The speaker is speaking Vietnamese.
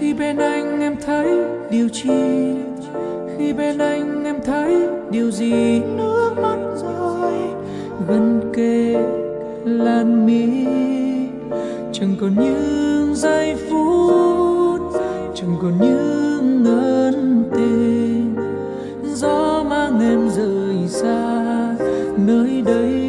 Khi bên anh em thấy điều chi, khi bên anh em thấy điều gì nước mắt rơi gần kề lan mi chẳng còn những giây phút, chẳng còn những ân tình gió mang em rời xa nơi đây.